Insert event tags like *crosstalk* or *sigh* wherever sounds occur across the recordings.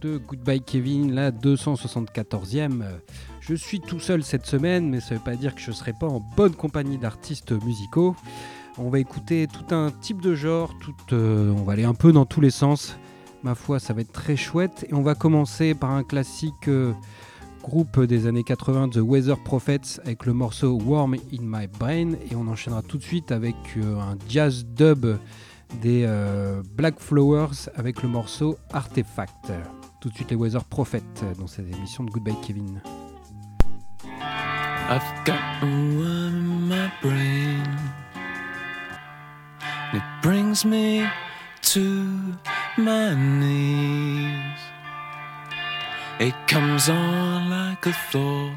de Goodbye Kevin, la 274e. Je suis tout seul cette semaine, mais ça ne veut pas dire que je ne serai pas en bonne compagnie d'artistes musicaux. On va écouter tout un type de genre, euh, on va aller un peu dans tous les sens. Ma foi, ça va être très chouette. Et on va commencer par un classique euh, groupe des années 80, The Weather Prophets, avec le morceau Warm in My Brain. Et on enchaînera tout de suite avec euh, un jazz dub des Black Flowers avec le morceau Artefact. Tout de suite les Weather Prophets dans cette émission de Goodbye Kevin. I've got worm in my brain. It brings me to my knees. It comes on like a thought,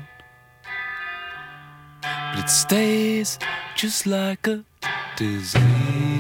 but it stays just like a disease.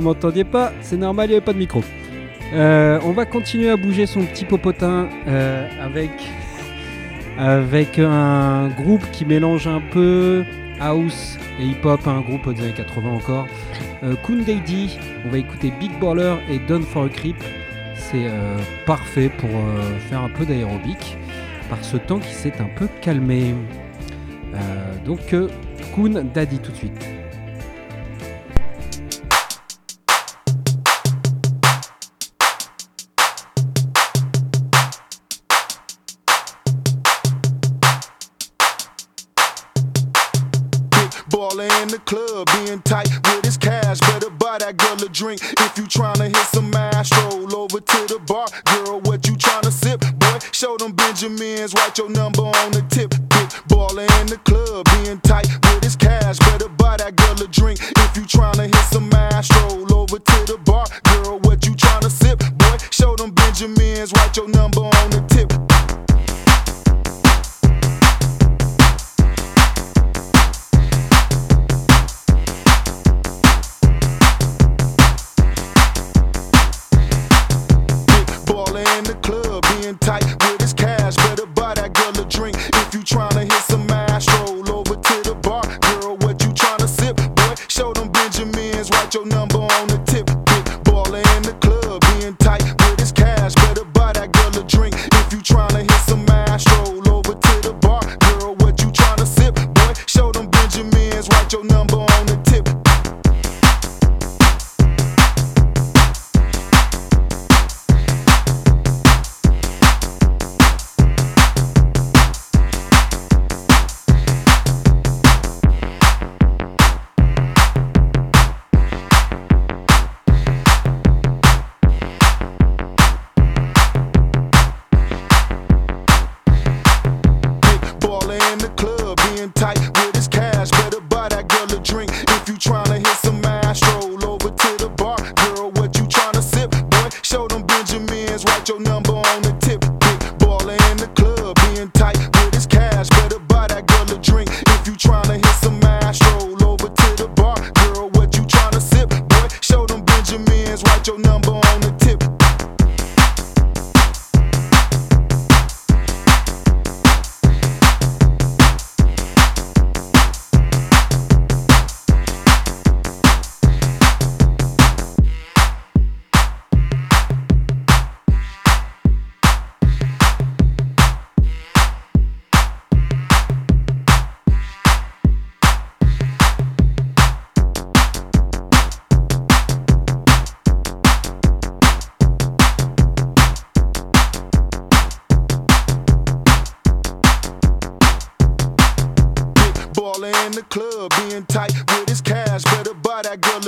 M'entendiez pas, c'est normal, il n'y avait pas de micro. Euh, on va continuer à bouger son petit popotin euh, avec, avec un groupe qui mélange un peu house et hip-hop, un groupe des années 80 encore. Euh, Kun Daddy, on va écouter Big Baller et Done for a Creep. C'est euh, parfait pour faire un peu d'aérobic par ce temps qui s'est un peu calmé. Donc Kun Daddy tout de suite. Drink if you tryna hit some ass. Stroll over to the bar, girl, what you tryna sip? Boy, show them Benjamins, write your number on the tip. Big baller in the club, being tight with his cash. Better buy that girl a drink if you tryna hit some ass. Stroll over to the bar, girl, what you tryna sip? Boy, show them Benjamins, write your number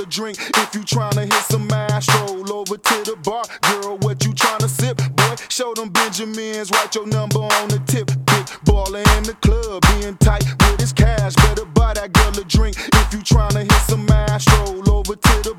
drink if you tryna hit some ass. Stroll over to the bar, girl, what you tryna sip? Boy, show them Benjamins, write your number on the tip. Big baller in the club, being tight with his cash. Better buy that girl a drink if you tryna hit some ass. Stroll over to the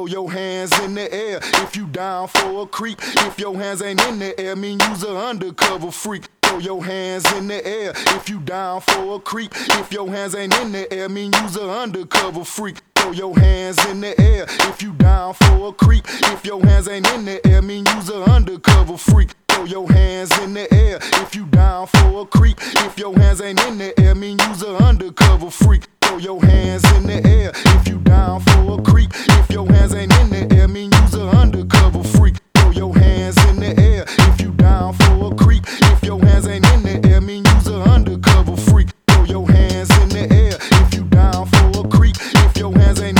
Throw your hands in the air if you down for a creep. If your hands ain't in the air, mean you's a undercover freak. Throw your hands in the air if you down for a creep. If your hands ain't in the air, mean you's a undercover freak. Throw your hands in the air if you down for a creep. If your hands ain't in the air, mean you's a undercover freak. Throw your hands in the air if you down for a creep. If your hands ain't in the air, mean you's an undercover freak. Throw your hands in the air if you down for a creep. If your hands ain't in the air, mean you's an undercover freak. Throw your hands in the air if you down for a creep. If your hands ain't in the air, mean you's an undercover freak. Throw your hands in the air if you down for a creep. If your hands ain't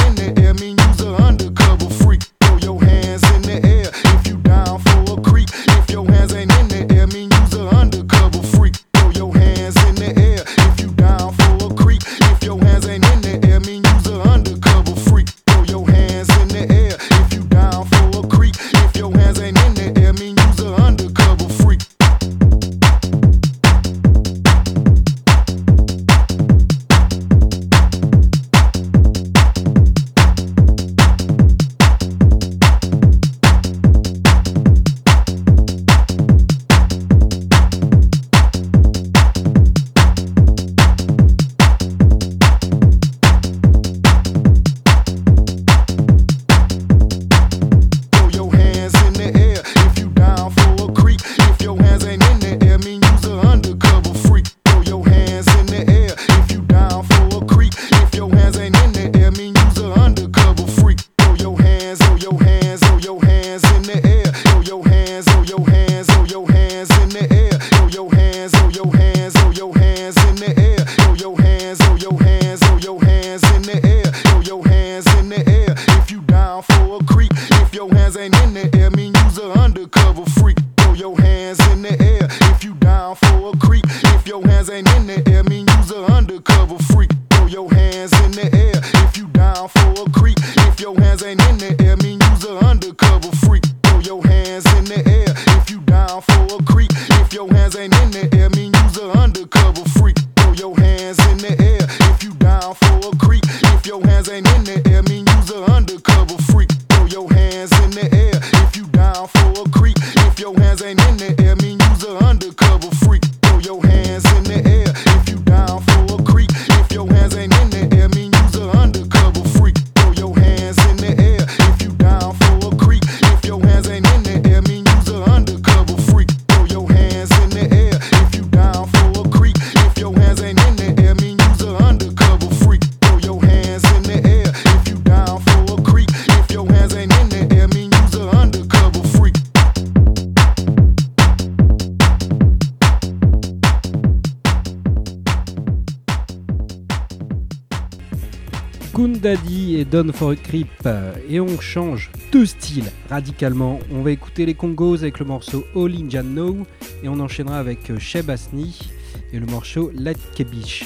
Down for a Creep euh, et on change de style radicalement. On va écouter les Congos avec le morceau All Indian Now et on enchaînera avec euh, Shebasni et le morceau Latkebish.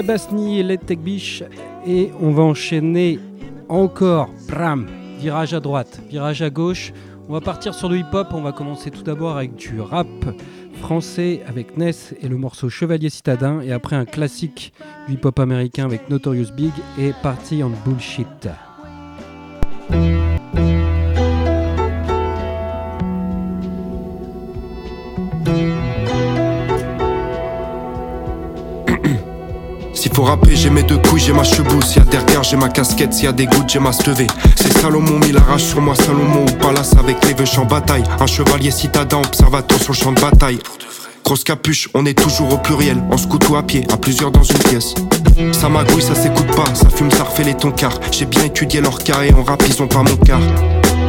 Shabasni et Led Biche et on va enchaîner encore Pram, virage à droite, virage à gauche. On va partir sur le hip-hop, on va commencer tout d'abord avec du rap français avec Ness et le morceau Chevalier Citadin et après un classique du hip-hop américain avec Notorious Big et Party on Bullshit. Faut rapper, j'ai mes deux couilles, j'ai ma chebou. S'il y a des j'ai ma casquette. S'il y a des gouttes, j'ai ma stevée. C'est Salomon, mis la rage sur moi. Salomon ou Palace avec les vœux en bataille. Un chevalier citadin, observateur sur le champ de bataille. Grosse capuche, on est toujours au pluriel. En scout ou à pied, à plusieurs dans une pièce. Ça magouille, ça s'écoute pas. Ça fume, ça refait les toncards. J'ai bien étudié leur cas et en rap, ils ont pas mon quart.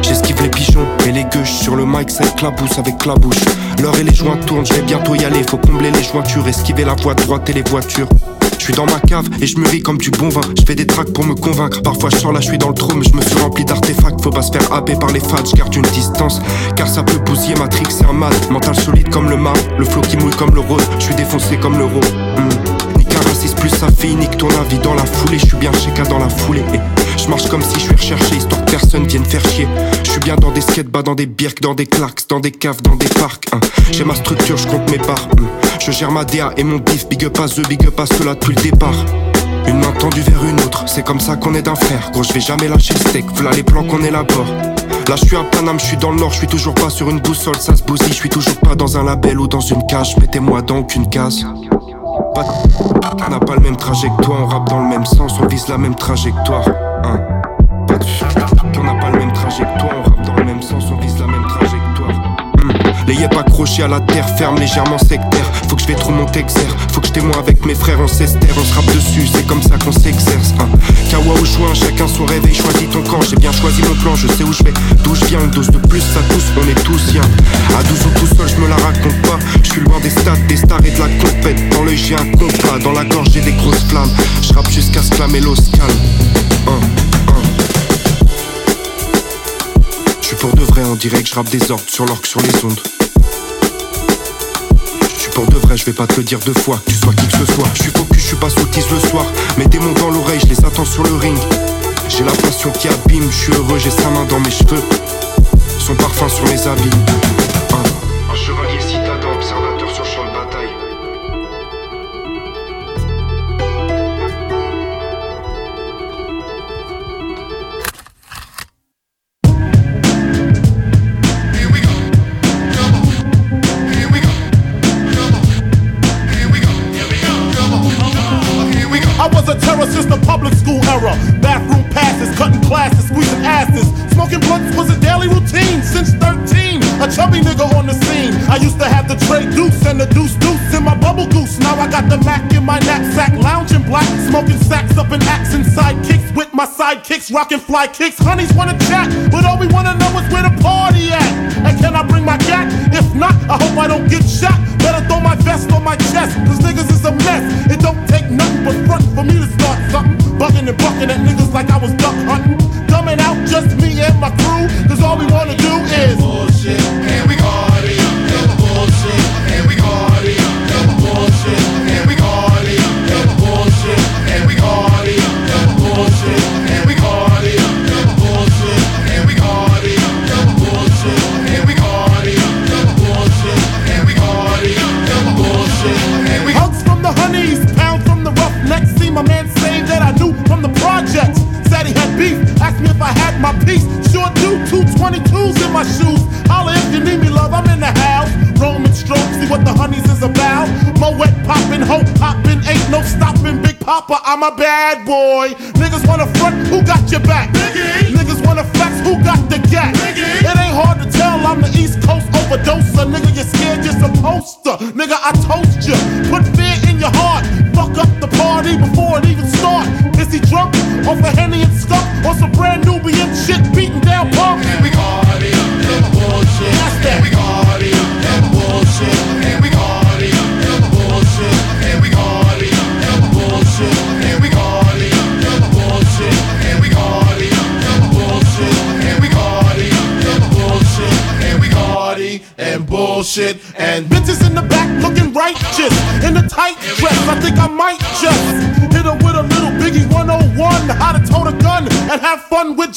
J'esquive les pigeons et les gueuches sur le mic, ça éclabousse avec la bouche. L'heure et les joints tournent, je vais bientôt y aller. Faut combler les jointures, esquiver la voie droite et les voitures. Je suis dans ma cave et je me ris comme du bon vin. Je fais des tracks pour me convaincre. Parfois je sors là, je suis dans le mais je me suis rempli d'artefacts. Faut pas se faire happer par les fans, je garde une distance. Car ça peut bousiller ma trick, c'est un mal. Mental solide comme le mar, le flot qui mouille comme le rose. Je suis défoncé comme l'euro. Mmh. Nique un raciste plus sa fille, nique ton avis dans la foulée. Je suis bien chez dans la foulée. Et je marche comme si je suis recherché, histoire que personne vienne faire chier. Je suis bien dans des skates, dans des birks, dans des claques, dans des caves, dans des parcs. Hein. J'ai ma structure, je compte mes parts. Mmh. Je gère ma DA et mon bif, big up à The, big up à cela depuis le départ. Une main tendue vers une autre, c'est comme ça qu'on est d'un frère. Gros, je vais jamais lâcher le steak, voilà les plans qu'on élabore. Là, je suis à Paname, je suis dans le nord, je suis toujours pas sur une boussole, ça se bousille, je suis toujours pas dans un label ou dans une cage. Mettez-moi dans aucune case. Pas on n'a pas le même trajectoire, on rappe dans le même sens, on vise la même trajectoire. On n'a pas le même trajectoire, on rappe dans le même sens, on vise la même trajectoire. Les yeux accrochés à la terre ferme, légèrement sectaire. Faut que je vais trop mon texer. Faut que je témoigne avec mes frères ancesteurs. On se rappe dessus, c'est comme ça qu'on s'exerce. Kawa au choix, chacun son réveil. Choisis ton camp, j'ai bien choisi mon plan. Je sais où je vais, d'où je viens. Une dose de plus, ça tous, on est tous bien. À 12 ou tout seul, je me la raconte pas. Je suis loin des stats, des stars et de la compète. Dans l'œil, j'ai un compas. Dans la gorge, j'ai des grosses flammes. Je rappe jusqu'à ce que la. Je suis pour de vrai, dirait que je rappe des ordres sur l'orque sur les ondes pour de vrai, je vais pas te le dire deux fois, tu sois qui que ce soit. Je suis focus, je suis pas sottise le soir. Mes démons dans l'oreille, je les attends sur le ring. J'ai la passion qui abîme, je suis heureux, j'ai sa main dans mes cheveux. Son parfum sur mes habits. Rockin' fly kicks. Honeys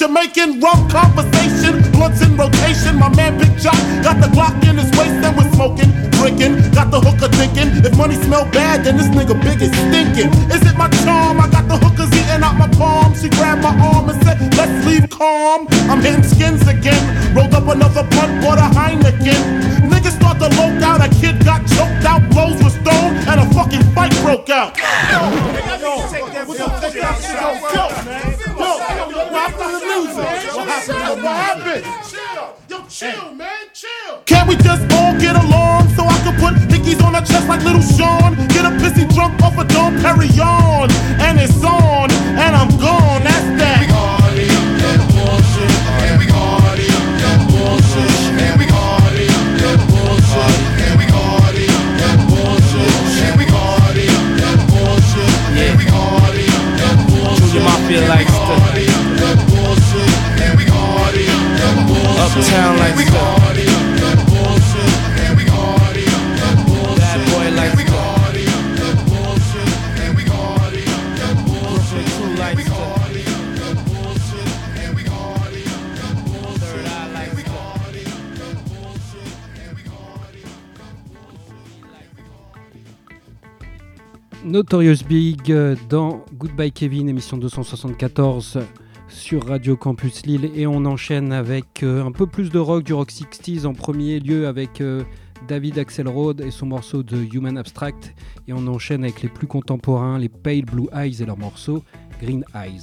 Jamaican rum conversation. Blunts in rotation. My man Big Jock got the Glock in his waist and we're smoking, drinking. Got the hooker thinking if money smell bad, then this nigga big is stinking. Is it my charm? I got the hookers eating out my palm. She grabbed my arm and said, Let's leave calm. I'm hitting skins again. Rolled up another blunt, bought a Heineken. Niggas start to loke out. A kid got choked out, blows were thrown, and a fucking fight broke out. *laughs* chill, man, chill. Can't we just all get along so I can put hickeys on her chest like little Sean? Get a pissy drunk off a dumb Dom Perignon, Notorious Big dans Goodbye Kevin, émission 274 sur Radio Campus Lille. Et on enchaîne avec euh, un peu plus de rock, du rock 60s en premier lieu avec euh, David Axelrod et son morceau de Human Abstract. Et on enchaîne avec les plus contemporains, les Pale Blue Eyes et leur morceau Green Eyes.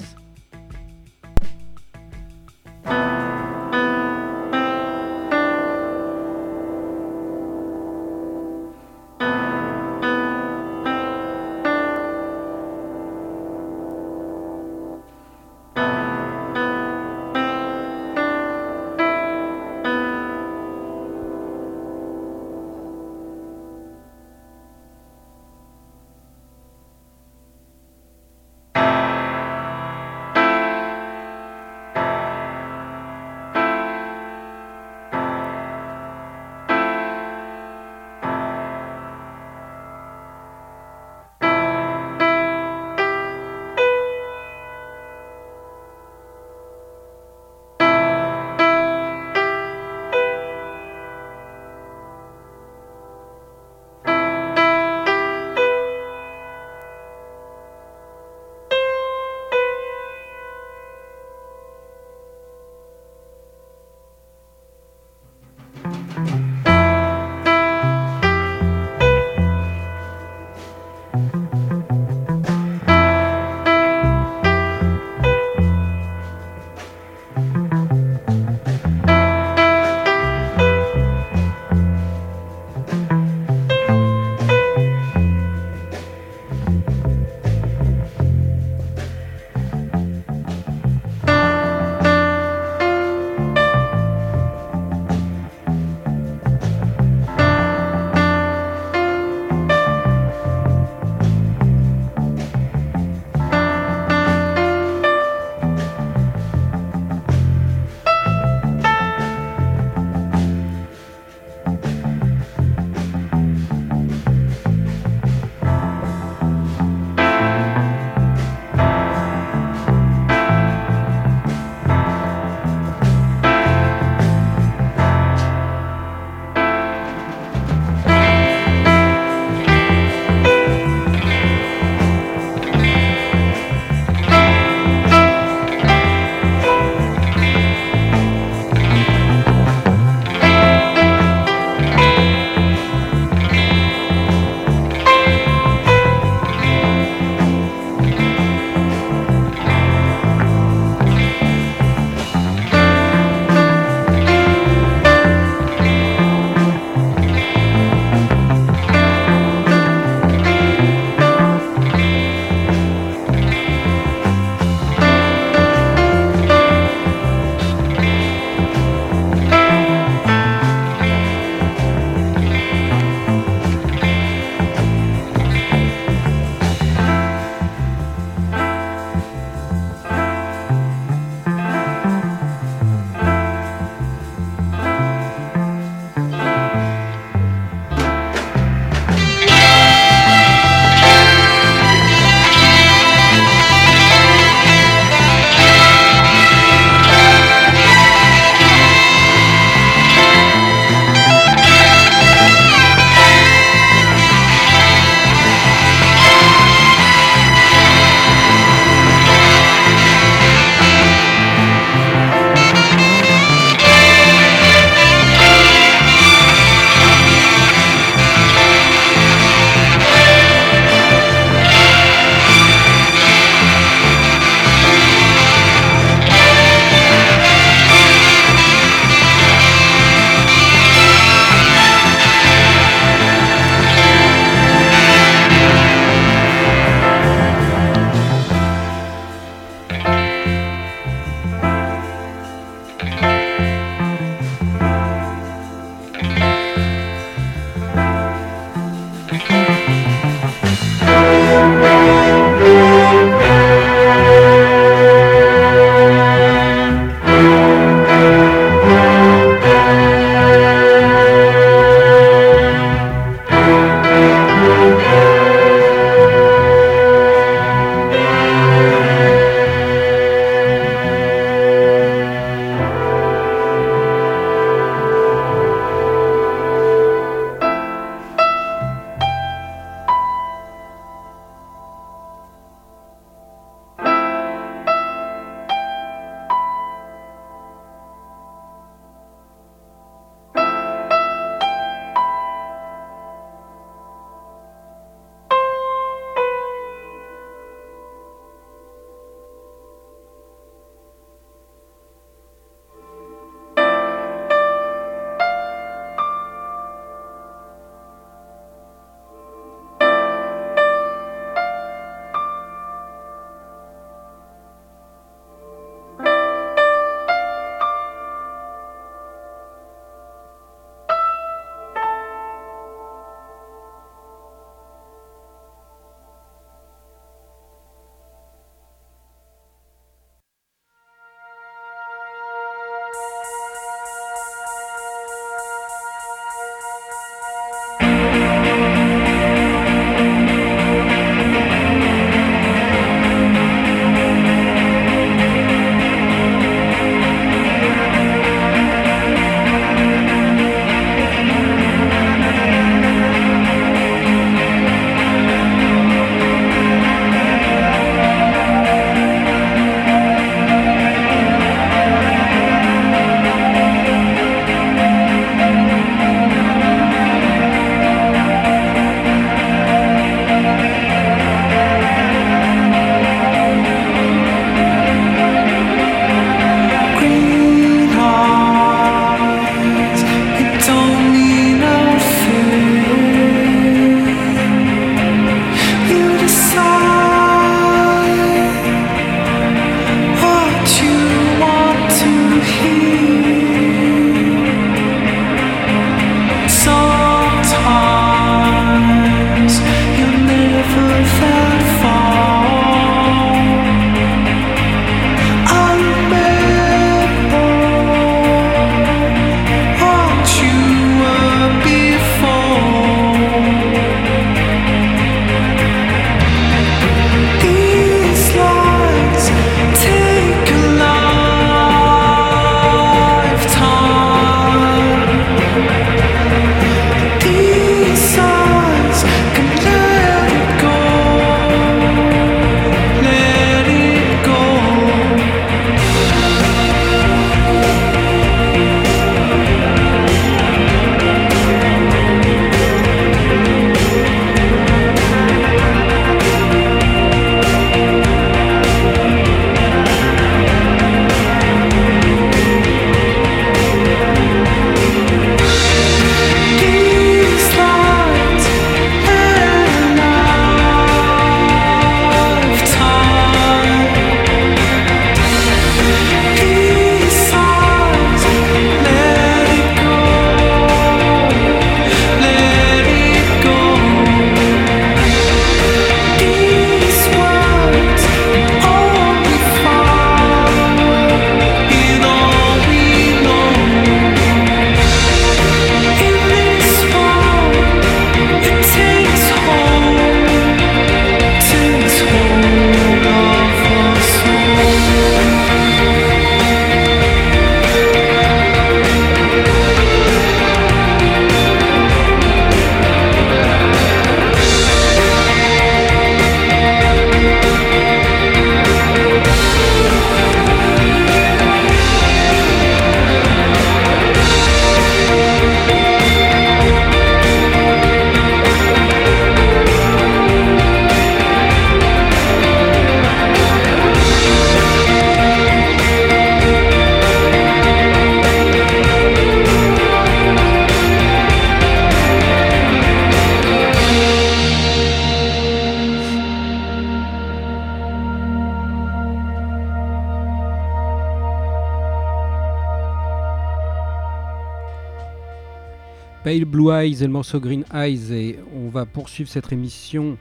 Blue Eyes et le morceau Green Eyes. Et on va poursuivre cette émission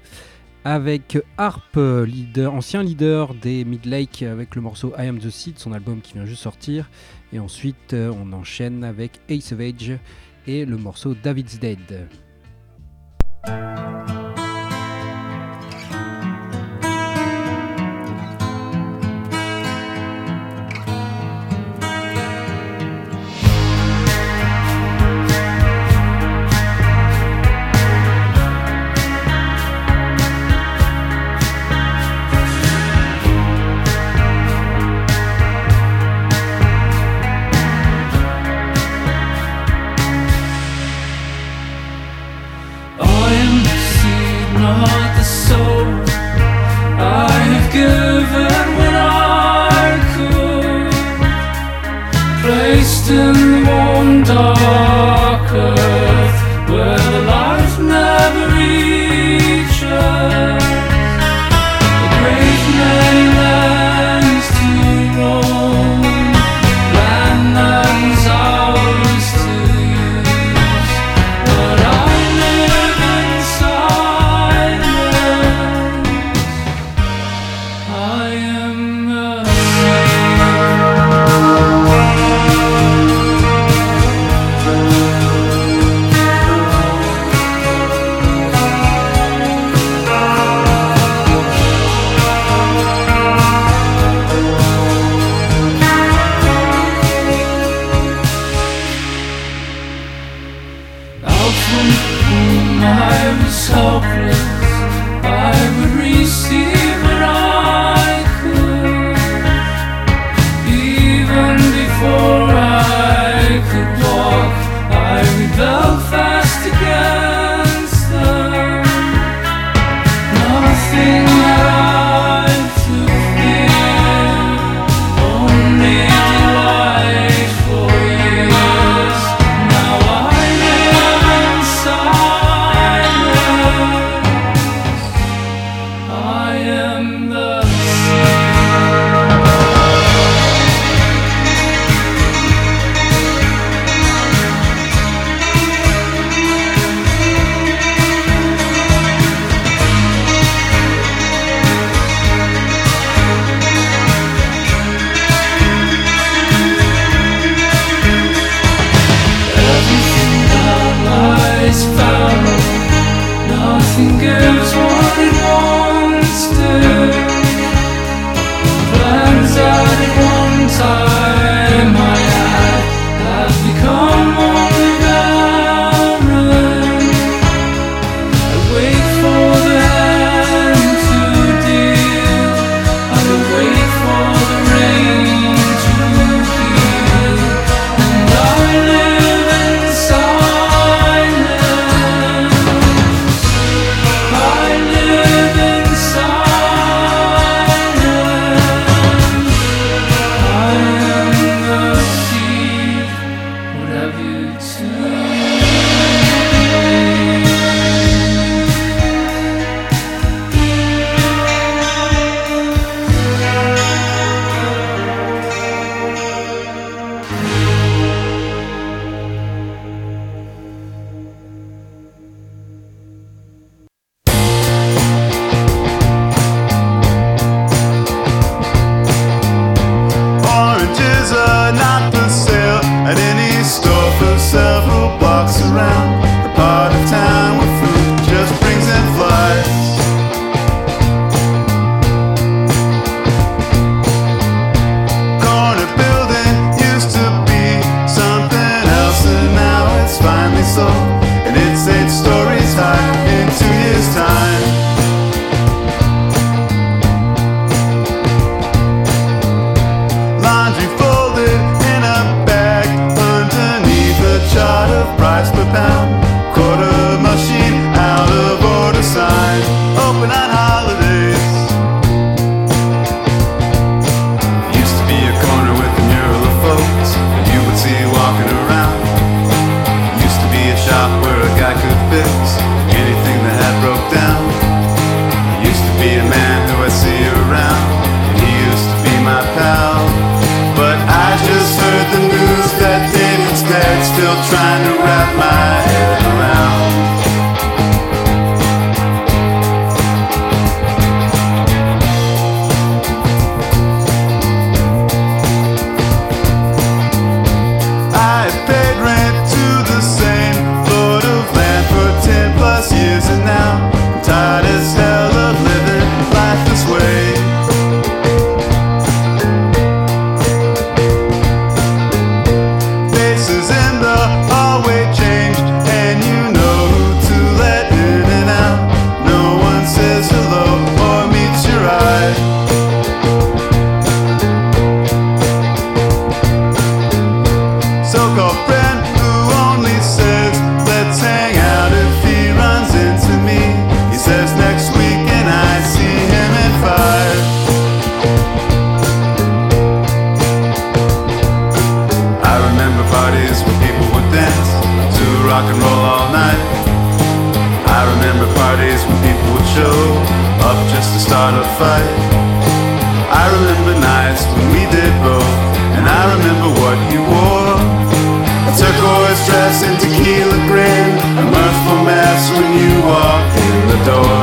avec Harp, ancien leader des Midlake, avec le morceau I Am the Seed, son album qui vient juste sortir. Et ensuite, euh, on enchaîne avec Ace of Age et le morceau David's Dead. kilogram. a grin, a mirthful mass when you walk in the door.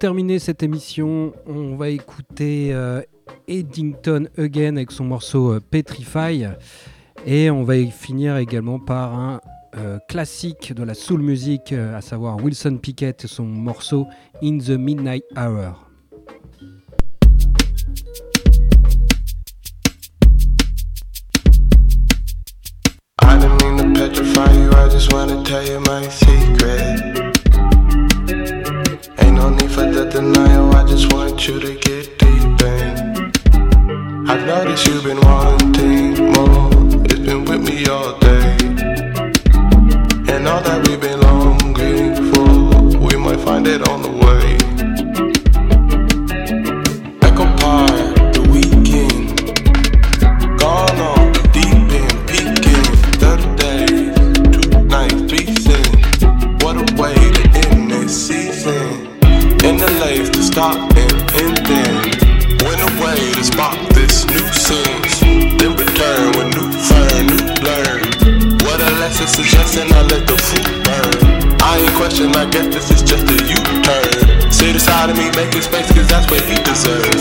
terminer cette émission, on va écouter euh, Eddington Again avec son morceau euh, Petrify. Et on va y finir également par un euh, classique de la soul music, à savoir Wilson Pickett et son morceau In the Midnight Hour. I mean to petrify you, I just tell you my secret. no need for the denial. I just want you to get deep in. I've noticed you've been wanting more. It's been with me all day. And all that we've been longing for, we might find it on the way. I guess this is just a U-turn. Sit aside of me, making space, cause that's what he deserves.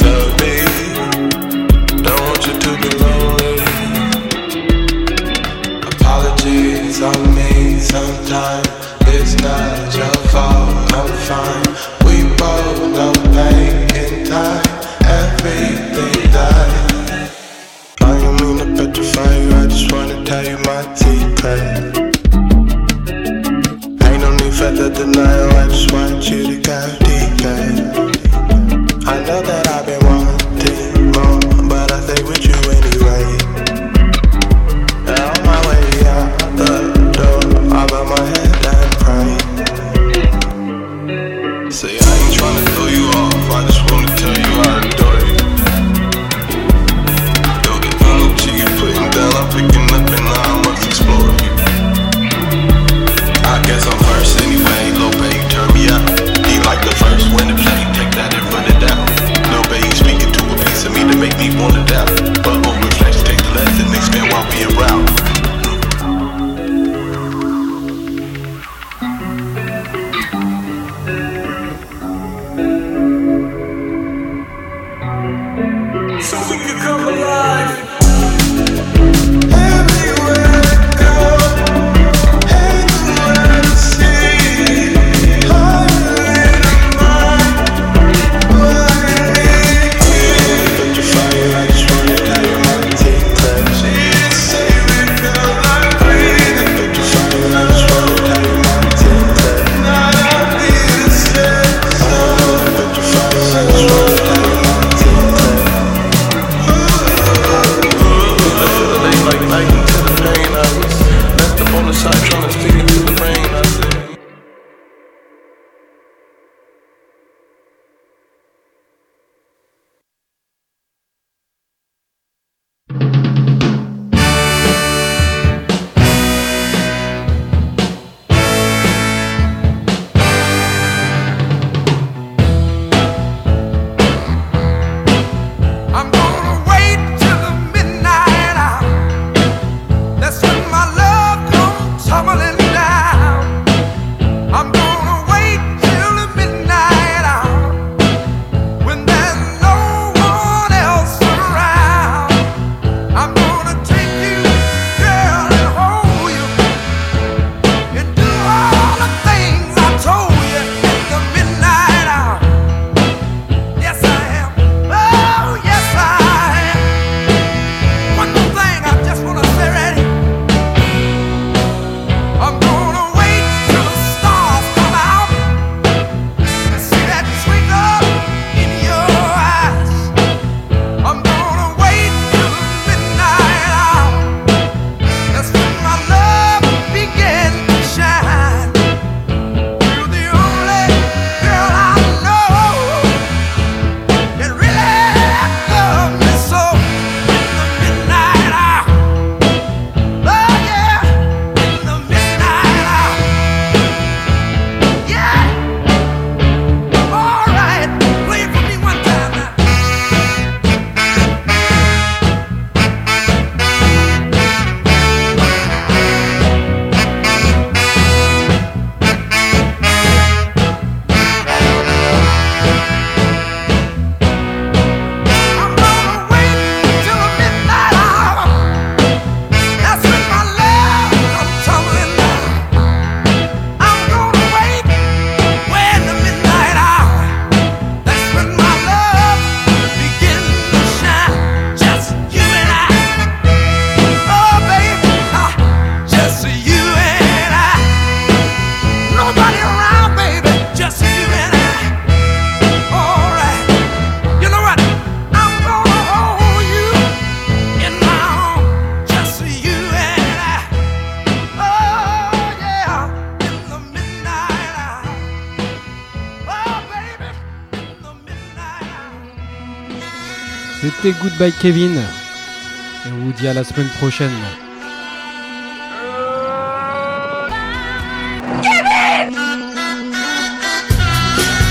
C'était Goodbye Kevin. Et on vous dit à la semaine prochaine.